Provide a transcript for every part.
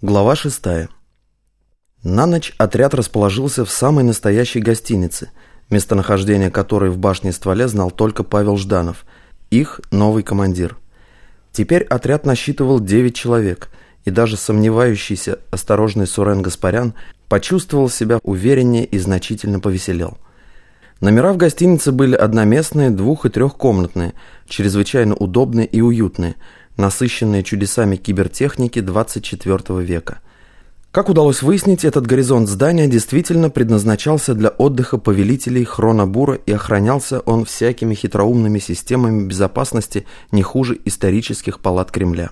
Глава шестая. На ночь отряд расположился в самой настоящей гостинице, местонахождение которой в башне стволе знал только Павел Жданов, их новый командир. Теперь отряд насчитывал 9 человек, и даже сомневающийся осторожный Сурен Гаспарян почувствовал себя увереннее и значительно повеселел. Номера в гостинице были одноместные, двух- и трехкомнатные, чрезвычайно удобные и уютные – насыщенные чудесами кибертехники 24 века. Как удалось выяснить, этот горизонт здания действительно предназначался для отдыха повелителей Хронобура и охранялся он всякими хитроумными системами безопасности не хуже исторических палат Кремля.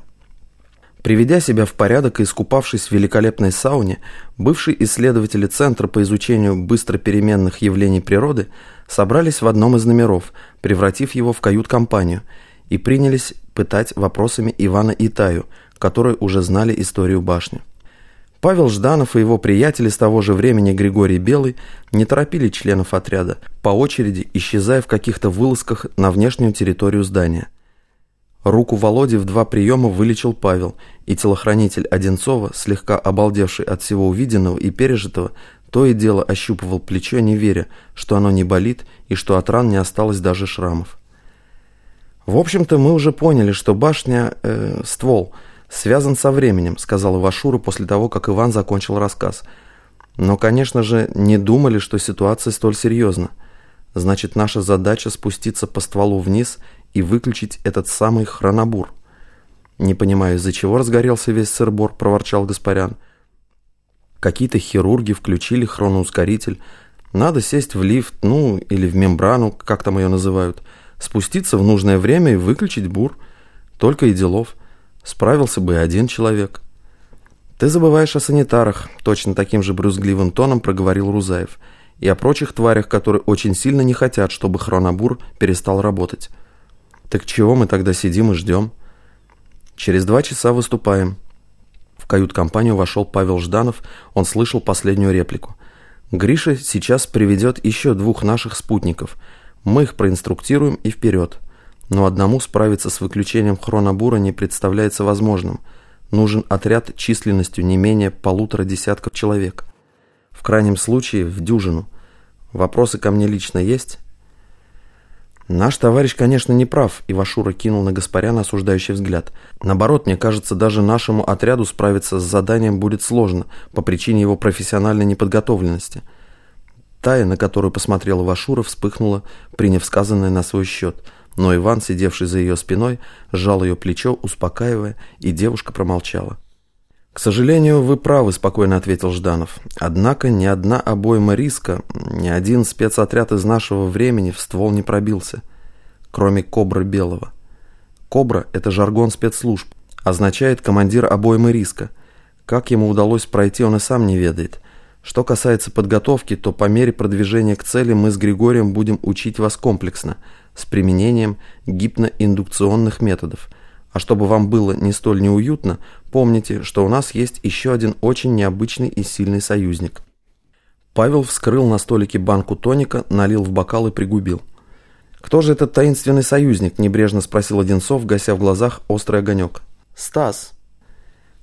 Приведя себя в порядок и искупавшись в великолепной сауне, бывшие исследователи Центра по изучению быстропеременных явлений природы собрались в одном из номеров, превратив его в кают-компанию – и принялись пытать вопросами Ивана и Таю, которые уже знали историю башни. Павел Жданов и его приятели с того же времени Григорий Белый не торопили членов отряда, по очереди исчезая в каких-то вылазках на внешнюю территорию здания. Руку Володи в два приема вылечил Павел, и телохранитель Одинцова, слегка обалдевший от всего увиденного и пережитого, то и дело ощупывал плечо, не веря, что оно не болит и что от ран не осталось даже шрамов. «В общем-то, мы уже поняли, что башня, э, ствол, связан со временем», сказал Ивашура после того, как Иван закончил рассказ. «Но, конечно же, не думали, что ситуация столь серьезна. Значит, наша задача спуститься по стволу вниз и выключить этот самый хронобур». «Не понимаю, из-за чего разгорелся весь сырбор», – проворчал Гаспарян. «Какие-то хирурги включили хроноускоритель. Надо сесть в лифт, ну, или в мембрану, как там ее называют» спуститься в нужное время и выключить бур. Только и делов. Справился бы и один человек. Ты забываешь о санитарах, точно таким же брюзгливым тоном проговорил Рузаев, и о прочих тварях, которые очень сильно не хотят, чтобы хронобур перестал работать. Так чего мы тогда сидим и ждем? Через два часа выступаем. В кают-компанию вошел Павел Жданов, он слышал последнюю реплику. Гриша сейчас приведет еще двух наших спутников – мы их проинструктируем и вперед. Но одному справиться с выключением хронобура не представляется возможным. Нужен отряд численностью не менее полутора десятков человек. В крайнем случае в дюжину. Вопросы ко мне лично есть? Наш товарищ, конечно, не прав, Ивашура кинул на Гаспаряна осуждающий взгляд. Наоборот, мне кажется, даже нашему отряду справиться с заданием будет сложно по причине его профессиональной неподготовленности – Тая, на которую посмотрела Вашура, вспыхнула, приняв сказанное на свой счет. Но Иван, сидевший за ее спиной, сжал ее плечо, успокаивая, и девушка промолчала. «К сожалению, вы правы», – спокойно ответил Жданов. «Однако ни одна обойма риска, ни один спецотряд из нашего времени в ствол не пробился, кроме Кобры Белого. Кобра – это жаргон спецслужб, означает командир обоймы риска. Как ему удалось пройти, он и сам не ведает. Что касается подготовки, то по мере продвижения к цели мы с Григорием будем учить вас комплексно, с применением гипноиндукционных методов. А чтобы вам было не столь неуютно, помните, что у нас есть еще один очень необычный и сильный союзник. Павел вскрыл на столике банку тоника, налил в бокал и пригубил. «Кто же этот таинственный союзник?» – небрежно спросил Одинцов, гася в глазах острый огонек. «Стас».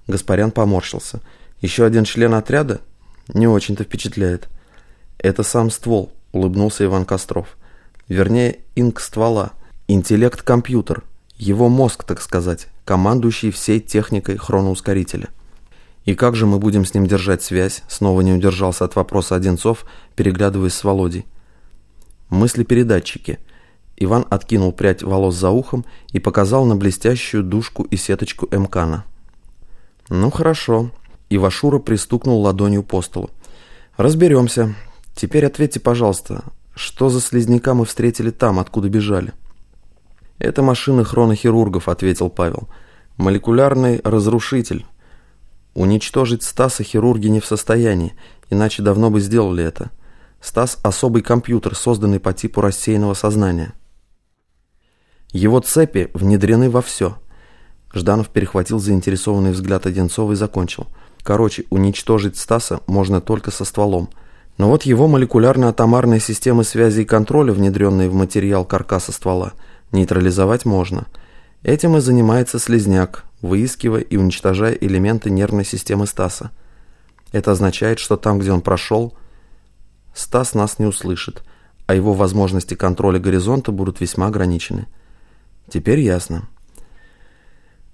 Гаспарян поморщился. «Еще один член отряда? Не очень-то впечатляет. Это сам ствол, улыбнулся Иван Костров. Вернее, инк ствола. Интеллект-компьютер. Его мозг, так сказать, командующий всей техникой хроноускорителя. И как же мы будем с ним держать связь? Снова не удержался от вопроса Одинцов, переглядываясь с Володей. Мысли-передатчики. Иван откинул прядь волос за ухом и показал на блестящую дужку и сеточку Мкана. «Ну хорошо», Ивашура пристукнул ладонью по столу. «Разберемся. Теперь ответьте, пожалуйста, что за слизняка мы встретили там, откуда бежали?» «Это машины хронохирургов», — ответил Павел. «Молекулярный разрушитель. Уничтожить Стаса хирурги не в состоянии, иначе давно бы сделали это. Стас — особый компьютер, созданный по типу рассеянного сознания. Его цепи внедрены во все». Жданов перехватил заинтересованный взгляд Одинцова и закончил — Короче, уничтожить Стаса можно только со стволом. Но вот его молекулярно-атомарные системы связи и контроля, внедренные в материал каркаса ствола, нейтрализовать можно. Этим и занимается слезняк, выискивая и уничтожая элементы нервной системы Стаса. Это означает, что там, где он прошел, Стас нас не услышит, а его возможности контроля горизонта будут весьма ограничены. Теперь ясно.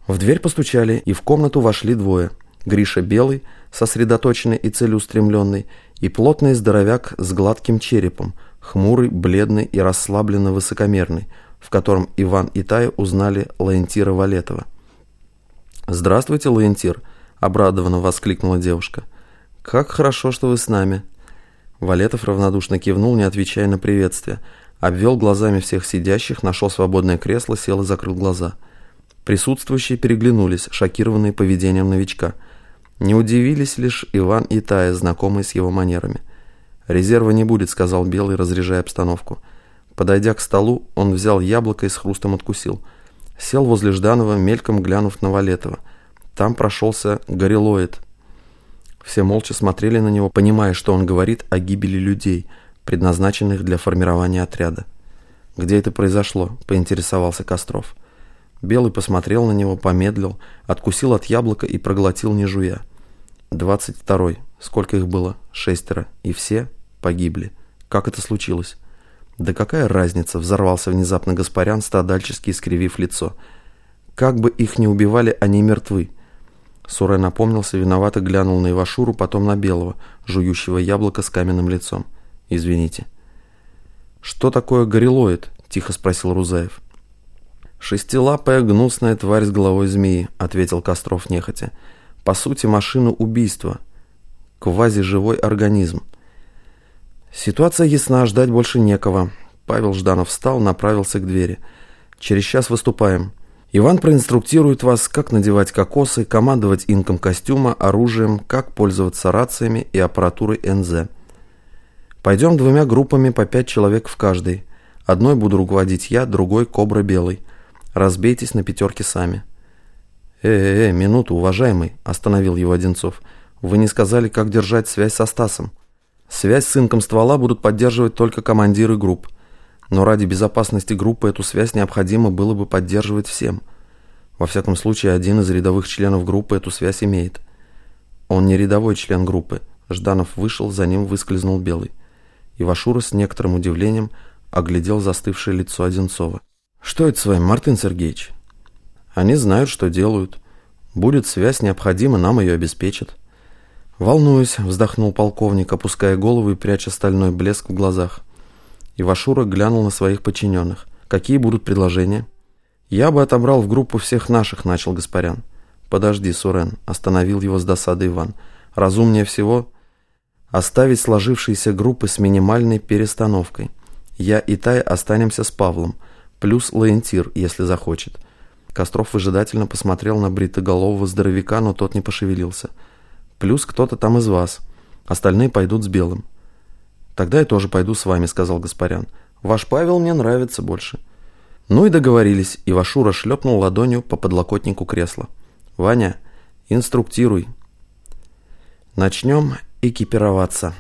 В дверь постучали, и в комнату вошли двое. Гриша Белый, сосредоточенный и целеустремленный, и плотный здоровяк с гладким черепом, хмурый, бледный и расслабленно высокомерный, в котором Иван и Тая узнали Лаентира Валетова. «Здравствуйте, Лаентир!» – обрадованно воскликнула девушка. «Как хорошо, что вы с нами!» Валетов равнодушно кивнул, не отвечая на приветствие, обвел глазами всех сидящих, нашел свободное кресло, сел и закрыл глаза. Присутствующие переглянулись, шокированные поведением новичка. Не удивились лишь Иван и Тая, знакомые с его манерами. «Резерва не будет», — сказал Белый, разряжая обстановку. Подойдя к столу, он взял яблоко и с хрустом откусил. Сел возле Жданова, мельком глянув на Валетова. Там прошелся горилоид. Все молча смотрели на него, понимая, что он говорит о гибели людей, предназначенных для формирования отряда. «Где это произошло?» – поинтересовался Костров. Белый посмотрел на него, помедлил, откусил от яблока и проглотил, не жуя. «Двадцать второй. Сколько их было? Шестеро. И все погибли. Как это случилось?» «Да какая разница?» – взорвался внезапно Гаспарян, страдальчески искривив лицо. «Как бы их ни убивали, они мертвы». Сурай напомнился, виновато глянул на Ивашуру, потом на Белого, жующего яблоко с каменным лицом. «Извините». «Что такое горилоид?» – тихо спросил Рузаев. «Шестилапая гнусная тварь с головой змеи», – ответил Костров нехотя. «По сути, машина убийства. Квазиживой организм. Ситуация ясна, ждать больше некого. Павел Жданов встал, направился к двери. Через час выступаем. Иван проинструктирует вас, как надевать кокосы, командовать инком костюма, оружием, как пользоваться рациями и аппаратурой НЗ. Пойдем двумя группами по пять человек в каждой. Одной буду руководить я, другой – Кобра Белый. Разбейтесь на пятерке сами. «Э-э-э, минуту, уважаемый», – остановил его Одинцов. «Вы не сказали, как держать связь со Стасом». Связь с инком ствола будут поддерживать только командиры групп. Но ради безопасности группы эту связь необходимо было бы поддерживать всем. Во всяком случае, один из рядовых членов группы эту связь имеет. Он не рядовой член группы. Жданов вышел, за ним выскользнул Белый. Ивашура с некоторым удивлением оглядел застывшее лицо Одинцова. «Что это с вами, Мартын Сергеевич?» «Они знают, что делают. Будет связь необходима, нам ее обеспечат». «Волнуюсь», — вздохнул полковник, опуская голову и пряча стальной блеск в глазах. Ивашура глянул на своих подчиненных. «Какие будут предложения?» «Я бы отобрал в группу всех наших», — начал Гаспарян. «Подожди, Сурен», — остановил его с досады Иван. «Разумнее всего оставить сложившиеся группы с минимальной перестановкой. Я и Тай останемся с Павлом, плюс Лаентир, если захочет». Костров выжидательно посмотрел на бритоголового здоровяка, но тот не пошевелился. Плюс кто-то там из вас. Остальные пойдут с белым. Тогда я тоже пойду с вами, сказал Гаспарян. Ваш Павел мне нравится больше. Ну и договорились, и Вашура шлепнул ладонью по подлокотнику кресла. Ваня, инструктируй. Начнем экипироваться.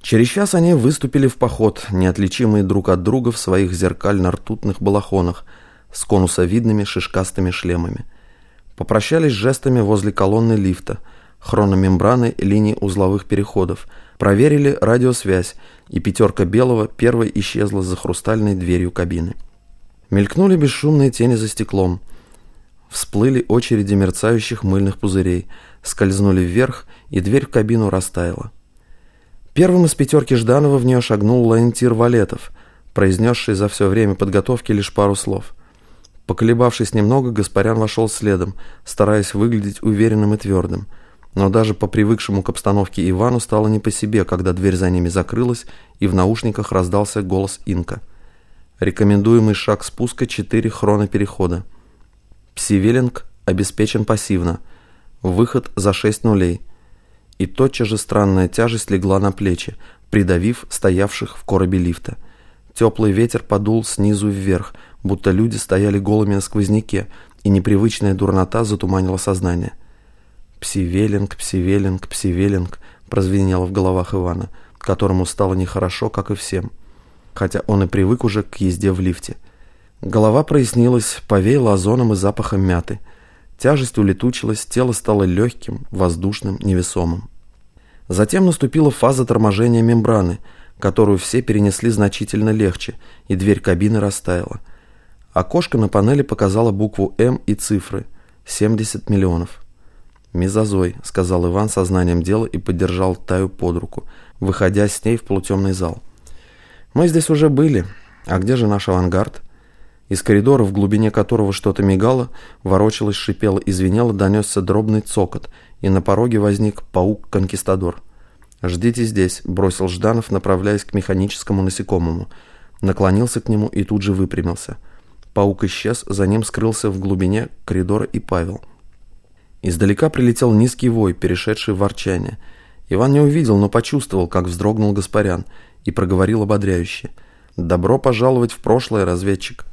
Через час они выступили в поход, неотличимые друг от друга в своих зеркально-ртутных балахонах с конусовидными шишкастыми шлемами. Попрощались жестами возле колонны лифта – хрономембраны линий узловых переходов, проверили радиосвязь, и пятерка белого первой исчезла за хрустальной дверью кабины. Мелькнули бесшумные тени за стеклом. Всплыли очереди мерцающих мыльных пузырей, скользнули вверх, и дверь в кабину растаяла. Первым из пятерки Жданова в нее шагнул Лаентир Валетов, произнесший за все время подготовки лишь пару слов. Поколебавшись немного, Гаспарян вошел следом, стараясь выглядеть уверенным и твердым – но даже по привыкшему к обстановке Ивану стало не по себе, когда дверь за ними закрылась, и в наушниках раздался голос Инка. Рекомендуемый шаг спуска 4 хроноперехода. Псивелинг обеспечен пассивно. Выход за 6 нулей. И тотчас же странная тяжесть легла на плечи, придавив стоявших в коробе лифта. Теплый ветер подул снизу вверх, будто люди стояли голыми на сквозняке, и непривычная дурнота затуманила сознание. «Псивелинг, псивелинг, псивелинг», прозвенело в головах Ивана, которому стало нехорошо, как и всем, хотя он и привык уже к езде в лифте. Голова прояснилась, повеяла озоном и запахом мяты. Тяжесть улетучилась, тело стало легким, воздушным, невесомым. Затем наступила фаза торможения мембраны, которую все перенесли значительно легче, и дверь кабины растаяла. Окошко на панели показало букву «М» и цифры – 70 миллионов. «Мезозой», – сказал Иван сознанием дела и поддержал Таю под руку, выходя с ней в полутемный зал. «Мы здесь уже были. А где же наш авангард?» Из коридора, в глубине которого что-то мигало, ворочалось, шипело и звенело, донесся дробный цокот, и на пороге возник паук-конкистадор. «Ждите здесь», — бросил Жданов, направляясь к механическому насекомому. Наклонился к нему и тут же выпрямился. Паук исчез, за ним скрылся в глубине коридора и Павел. Издалека прилетел низкий вой, перешедший в ворчание. Иван не увидел, но почувствовал, как вздрогнул Гаспарян, и проговорил ободряюще. «Добро пожаловать в прошлое, разведчик!»